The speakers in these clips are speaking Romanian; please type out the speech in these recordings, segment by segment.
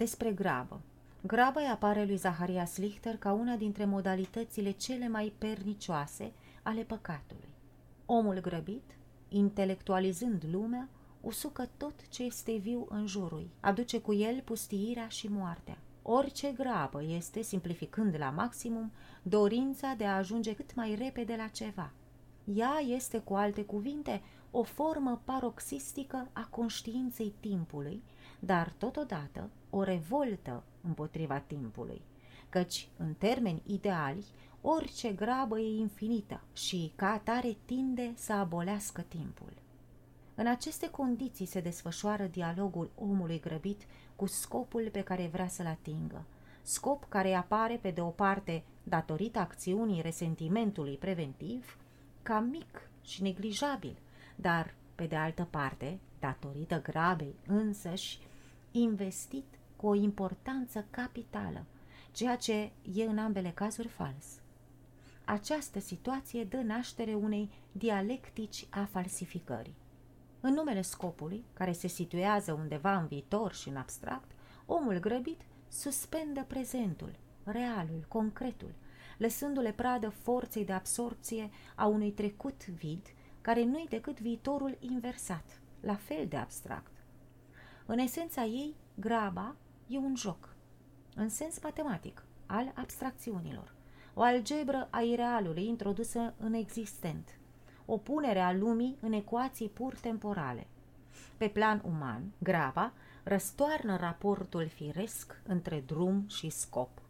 Despre grabă. Graba îi apare lui Zaharia Slichter ca una dintre modalitățile cele mai pernicioase ale păcatului. Omul grăbit, intelectualizând lumea, usucă tot ce este viu în jurul, aduce cu el pustiirea și moartea. Orice grabă este, simplificând la maximum, dorința de a ajunge cât mai repede la ceva. Ea este, cu alte cuvinte, o formă paroxistică a conștiinței timpului, dar totodată o revoltă împotriva timpului, căci, în termeni ideali, orice grabă e infinită și, ca atare, tinde să abolească timpul. În aceste condiții se desfășoară dialogul omului grăbit cu scopul pe care vrea să-l atingă, scop care apare, pe de o parte, datorită acțiunii resentimentului preventiv, ca mic și neglijabil, dar, pe de altă parte, datorită grabei însăși, investit cu o importanță capitală, ceea ce e în ambele cazuri fals. Această situație dă naștere unei dialectici a falsificării. În numele scopului, care se situează undeva în viitor și în abstract, omul grăbit suspendă prezentul, realul, concretul, lăsându-le pradă forței de absorpție a unui trecut vid, care nu-i decât viitorul inversat, la fel de abstract. În esența ei, graba e un joc, în sens matematic, al abstracțiunilor, o algebră a irealului introdusă în existent, o punere a lumii în ecuații pur temporale. Pe plan uman, graba răstoarnă raportul firesc între drum și scop.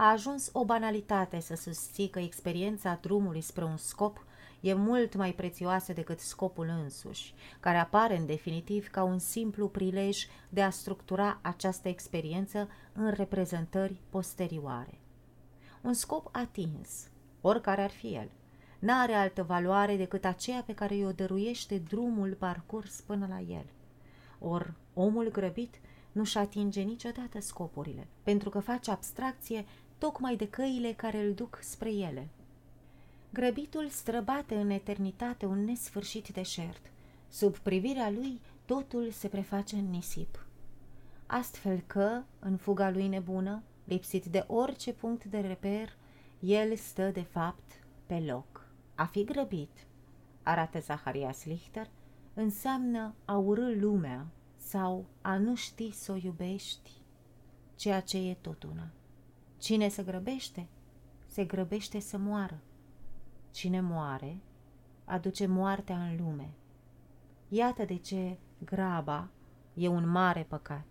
A ajuns o banalitate să susții că experiența drumului spre un scop e mult mai prețioasă decât scopul însuși, care apare în definitiv ca un simplu prilej de a structura această experiență în reprezentări posterioare. Un scop atins, oricare ar fi el, n-are altă valoare decât aceea pe care i-o dăruiește drumul parcurs până la el. Or, omul grăbit nu-și atinge niciodată scopurile, pentru că face abstracție tocmai de căile care îl duc spre ele. Grăbitul străbate în eternitate un nesfârșit deșert. Sub privirea lui, totul se preface în nisip. Astfel că, în fuga lui nebună, lipsit de orice punct de reper, el stă, de fapt, pe loc. A fi grăbit, arată Zaharias Lichter, înseamnă a urâ lumea sau a nu ști să o iubești, ceea ce e tot una. Cine se grăbește, se grăbește să moară. Cine moare, aduce moartea în lume. Iată de ce graba e un mare păcat.